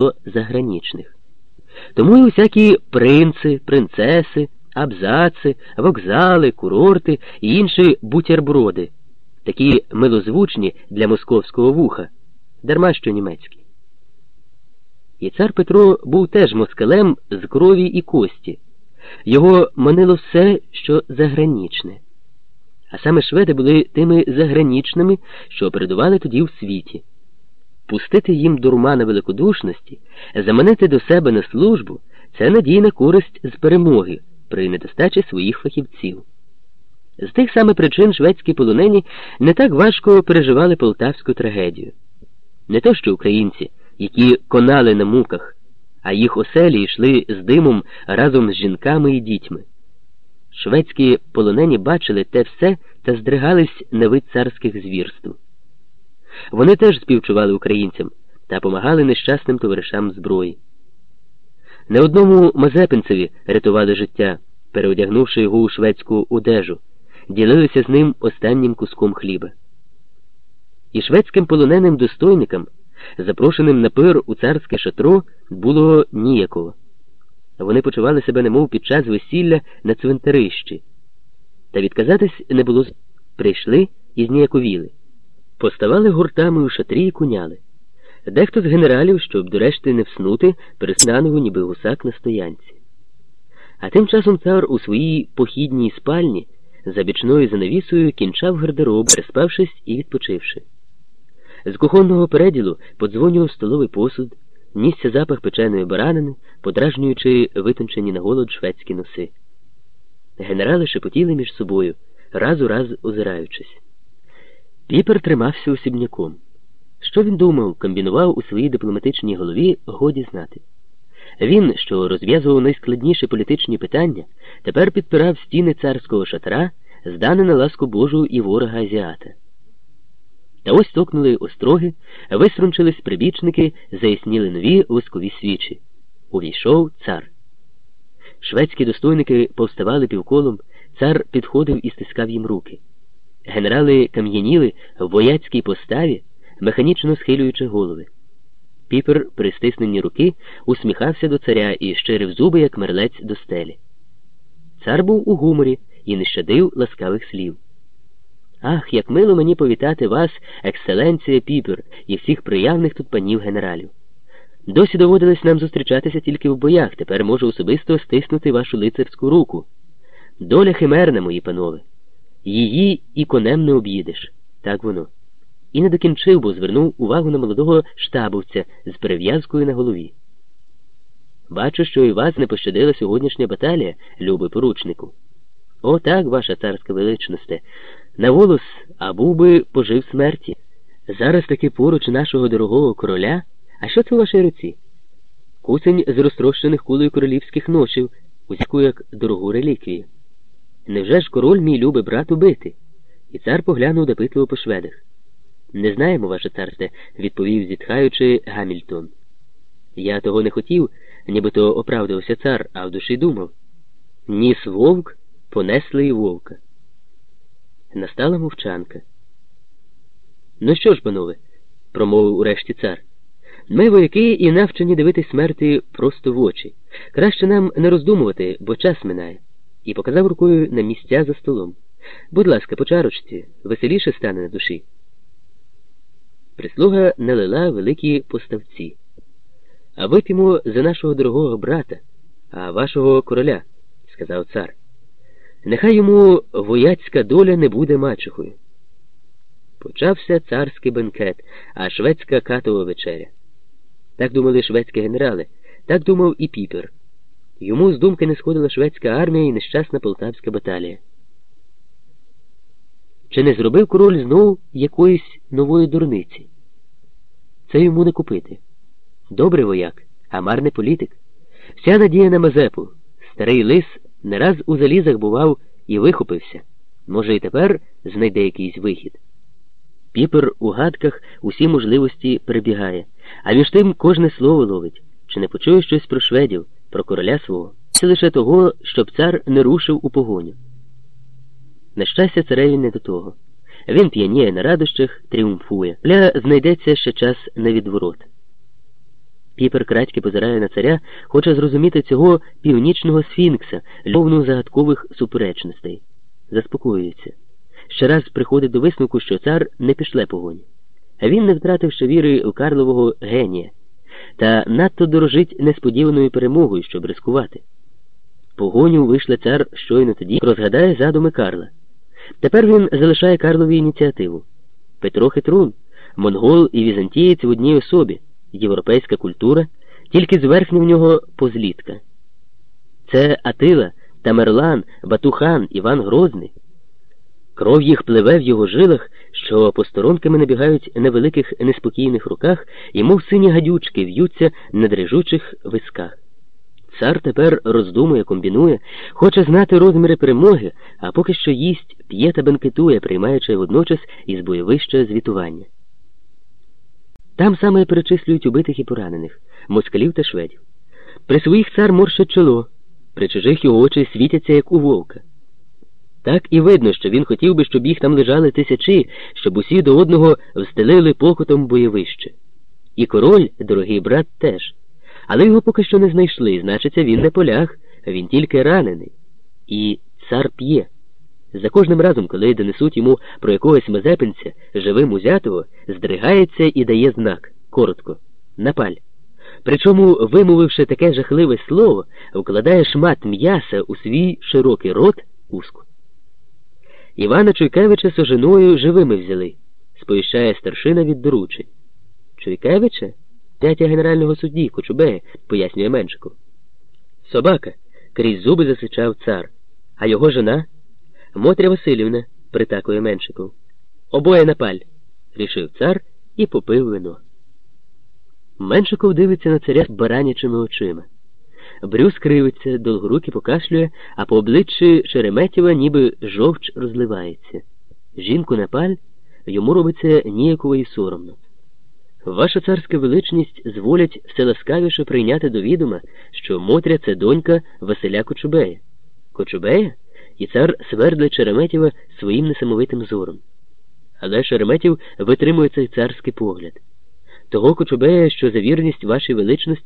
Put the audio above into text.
до загранічних. Тому і усякі принци, принцеси, абзаци, вокзали, курорти і інші бутерброди, такі милозвучні для московського вуха, дарма що німецькі. І цар Петро був теж москалем з крові і кості. Його манило все, що загранічне. А саме шведи були тими загранічними, що передували тоді в світі. Пустити їм дурмана великодушності, заманити до себе на службу це надійна користь з перемоги при недостачі своїх фахівців. З тих саме причин шведські полонені не так важко переживали полтавську трагедію. Не то що українці, які конали на муках, а їх оселі йшли з димом разом з жінками і дітьми. Шведські полонені бачили те все та здригались на вид царських звірств. Вони теж співчували українцям та помагали нещасним товаришам зброї. Не одному Мазепинцеві рятували життя, переодягнувши його у шведську одежу, ділилися з ним останнім куском хліба. І шведським полоненим достойникам, запрошеним на пир у царське шатро, було ніякого. Вони почували себе немов під час весілля на цвинтарищі. Та відказатись не було прийшли і зніяковіли. Поставали гуртами у шатрі і куняли. Дехто з генералів, щоб до решти не вснути, переснаново, ніби гусак на стоянці. А тим часом цар у своїй похідній спальні за бічною занавісою кінчав гардероб, переспавшись і відпочивши. З кухонного переділу подзвонював столовий посуд, нісся запах печеної баранини, подражнюючи витончені на голод шведські носи. Генерали шепотіли між собою, раз у раз озираючись. Піпер тримався усібняком. Що він думав, комбінував у своїй дипломатичній голові, годі знати. Він, що розв'язував найскладніші політичні питання, тепер підпирав стіни царського шатра, здане на ласку Божу і ворога азіата. Та ось токнули остроги, виструнчились прибічники, заясніли нові воскові свічі. Увійшов цар. Шведські достойники повставали півколом, цар підходив і стискав їм руки. Генерали кам'яніли в вояцькій поставі, механічно схилюючи голови. Піпер, при стисненні руки, усміхався до царя і щирив зуби, як мерлець до стелі. Цар був у гуморі і не щадив ласкавих слів. Ах, як мило мені повітати вас, екселенція Піпер, і всіх приявних тут панів генералів. Досі доводилось нам зустрічатися тільки в боях, тепер можу особисто стиснути вашу лицарську руку. Доля химерна, мої панове. Її і конем не об'їдеш. Так воно. І не докінчив, бо звернув увагу на молодого штабовця з перев'язкою на голові. Бачу, що і вас не пощадила сьогоднішня баталія, любий поручнику. О, так, ваша царська величносте, на волос, а був би пожив смерті. Зараз таки поруч нашого дорогого короля. А що це у вашій руці? Кусень з розтрощених кулею королівських ношів, узяку як дорогу реліквію. Невже ж король мій любий брат убити? І цар поглянув допитливо по шведах. Не знаємо, ваше царстве, відповів, зітхаючи Гамільтон. Я того не хотів, нібито оправдувався цар, а в душі думав. Ніс вовк понесли і вовка. Настала мовчанка. Ну що ж, панове, промовив урешті цар. Ми вояки і навчені дивитись смерті просто в очі. Краще нам не роздумувати, бо час минає, і показав рукою на місця за столом. Будь ласка, по чарочці, веселіше стане на душі. Прислуга налила великі поставці. А вип'ємо за нашого дорогого брата, а вашого короля, сказав цар. Нехай йому вояцька доля не буде мачухою. Почався царський бенкет, а шведська катова вечеря. Так думали шведські генерали, так думав і Піпер. Йому з думки не сходила шведська армія і нещасна полтавська баталія. Чи не зробив король знову якоїсь нової дурниці? Це йому не купити. Добрий вояк, а марний політик. Вся надія на Мазепу. Старий лис не раз у залізах бував і вихопився. Може, і тепер знайде якийсь вихід. Піпер у гадках усі можливості перебігає, а між тим кожне слово ловить, чи не почує щось про шведів, про короля свого. Це лише того, щоб цар не рушив у погоню. На щастя, цареві не до того. Він п'яніє на радощах, тріумфує. Ля знайдеться ще час на відворот. Піпер крадьки позирає на царя, хоче зрозуміти цього північного сфінкса, льовну загадкових суперечностей. Заспокоюється. Ще раз приходить до висновку, що цар не пішле погоні. Він не втратив ще віри у Карлового генія та надто дорожить несподіваною перемогою, щоб рискувати. Погоню вийшли цар щойно тоді, розгадає задуми Карла. Тепер він залишає Карлові ініціативу. Петро Хитрун, монгол і візантієць в одній особі, європейська культура, тільки зверхні в нього позлітка. Це Атила, Тамерлан, Батухан, Іван Грозний. Кров їх пливе в його жилах, що посторонками набігають на великих неспокійних руках, і мов сині гадючки в'ються на дрижучих висках. Цар тепер роздумує, комбінує, хоче знати розміри перемоги, а поки що їсть, п'є та бенкетує, приймаючи водночас із бойовища звітування. Там саме перечислюють убитих і поранених, москалів та шведів. При своїх цар морщить чоло, при чужих його очі світяться, як у вовка. Так і видно, що він хотів би, щоб їх там лежали тисячі, щоб усі до одного встелили покутом бойовище. І король, дорогий брат, теж. Але його поки що не знайшли, значиться, він не поляг, він тільки ранений. І цар п'є. За кожним разом, коли донесуть йому про якогось мазепинця, живим узятого, здригається і дає знак коротко напаль. Причому, вимовивши таке жахливе слово, вкладає шмат м'яса у свій широкий рот узку. Івана Чуйкевича з ожиною живими взяли, сповіщає старшина від доручень. Чуйкевича? Тятя генерального судді, Кочубея, пояснює Меншику. Собака, крізь зуби засичав цар, а його жона Мотря Васильівна, притакує Меншиков. Обоє на паль, рішив цар і попив вино. Меншиков дивиться на царя баранячими очима. Брюс кривиться, довгоруки покашлює, а по обличчі Шереметєва ніби жовч розливається. Жінку на паль йому робиться ніяково і соромно. Ваша царська величність зволять все ласкавіше прийняти до відома, що Мотря це донька Василя Кочубея. Кочубея? І цар свердлить Шереметєва своїм несамовитим зором. Але Шереметів витримує цей царський погляд. Того Кочубея, що за вірність вашій величності